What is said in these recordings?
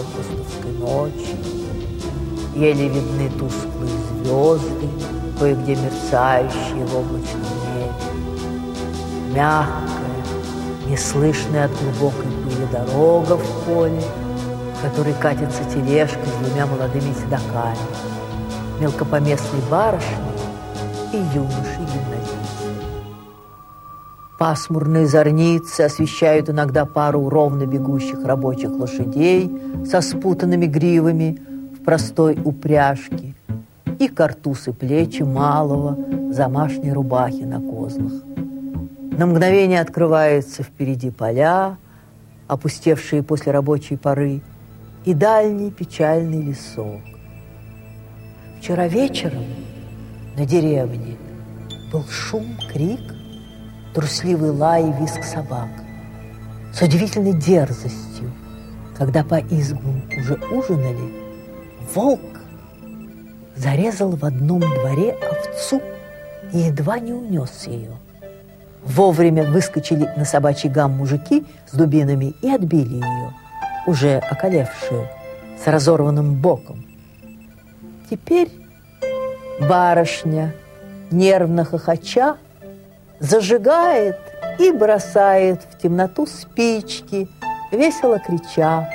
августовской ночи. Еле видны тусклые звезды, кое-где мерцающие в облачном небе. Мягкая, неслышная от глубокой пыли дорога в поле, в которой катится тележка с двумя молодыми седоками, мелкопоместной барышней и юношей-гимназисты. Пасмурные зорницы освещают иногда пару ровно бегущих рабочих лошадей со спутанными гривами в простой упряжке и картусы плечи малого замашней рубахи на козлах. На мгновение открываются впереди поля, опустевшие после рабочей поры, и дальний печальный лесок. Вчера вечером на деревне был шум, крик, трусливый лай и визг собак. С удивительной дерзостью, когда по избам уже ужинали, волк зарезал в одном дворе овцу и едва не унес ее. Вовремя выскочили на собачий гам мужики с дубинами и отбили ее, уже околевшую, с разорванным боком. Теперь барышня, нервно хохоча, зажигает и бросает в темноту спички, весело крича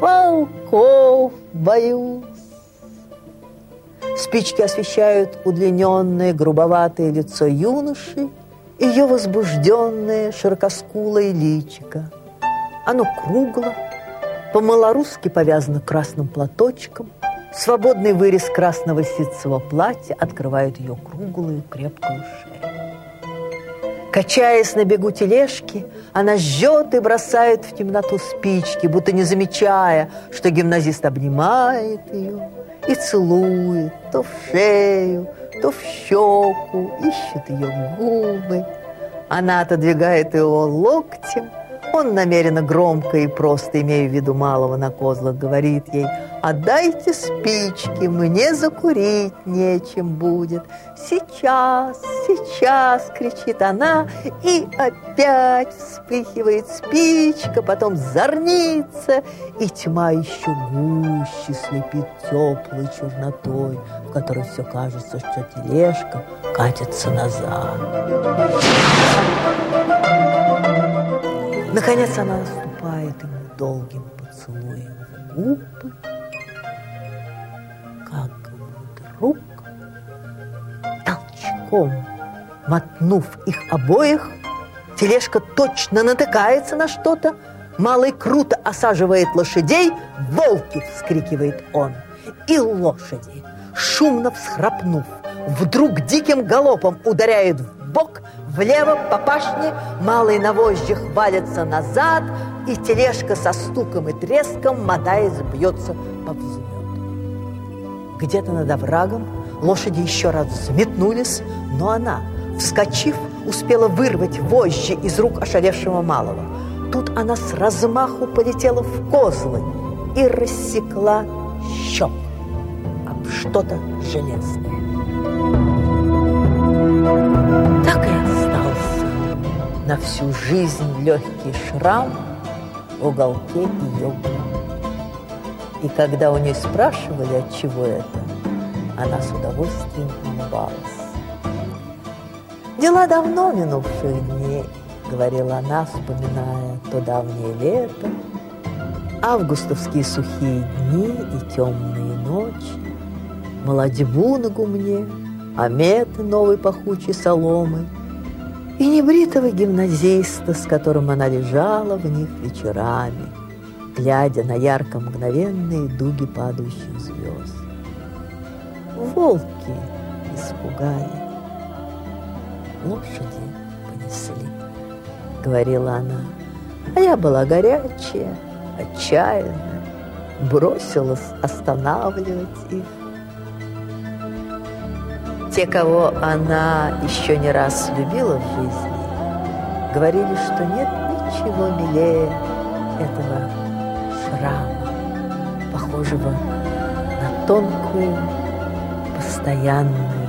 «Волков боюсь!». Спички освещают удлиненное, грубоватое лицо юноши, ее возбужденное, широкоскулое личико. Оно кругло, по-малорусски повязано красным платочком, свободный вырез красного ситцевого платья открывает ее круглую крепкую шею. Качаясь на бегу тележки, она жжет и бросает в темноту спички, будто не замечая, что гимназист обнимает ее и целует то в шею, то в щеку, ищет ее губы. Она отодвигает его локтем, он намеренно громко и просто, имея в виду малого на козлах, говорит ей «Отдайте спички, мне закурить нечем будет». «Сейчас, сейчас!» – кричит она, и опять вспыхивает спичка, потом зорнится, и тьма еще гуще слепит теплой чернотой, в которой все кажется, что тележка катится назад. Наконец она наступает ему долгим поцелуем в губы, как вдруг толчком мотнув их обоих, тележка точно натыкается на что-то, Малый круто осаживает лошадей, «Волки!» – вскрикивает он. И лошади, шумно всхрапнув, вдруг диким галопом ударяют в бок, влево по пашне, малый на вожжах валится назад, и тележка со стуком и треском, мотаясь, бьется по взлету. Где-то над оврагом лошади еще раз взметнулись, но она, вскочив, успела вырвать вожжи из рук ошалевшего малого. Тут она с размаху полетела в козлы и рассекла щек об что-то железное. Так и на всю жизнь легкий шрам в уголке ее губ. И когда у нее спрашивали, от чего это, она с удовольствием улыбалась. «Дела давно минувших дней», — говорила она, вспоминая то давнее лето, августовские сухие дни и темные ночи, молодьбу на гумне — ометы новой пахучей соломы и небритого гимназиста, с которым она лежала в них вечерами, глядя на ярко мгновенные дуги падающих звезд. Волки испугали, лошади понесли, говорила она. А я была горячая, отчаянная, бросилась останавливать их. Те, кого она еще не раз любила в жизни, говорили, что нет ничего милее этого шрама, похожего на тонкую, постоянную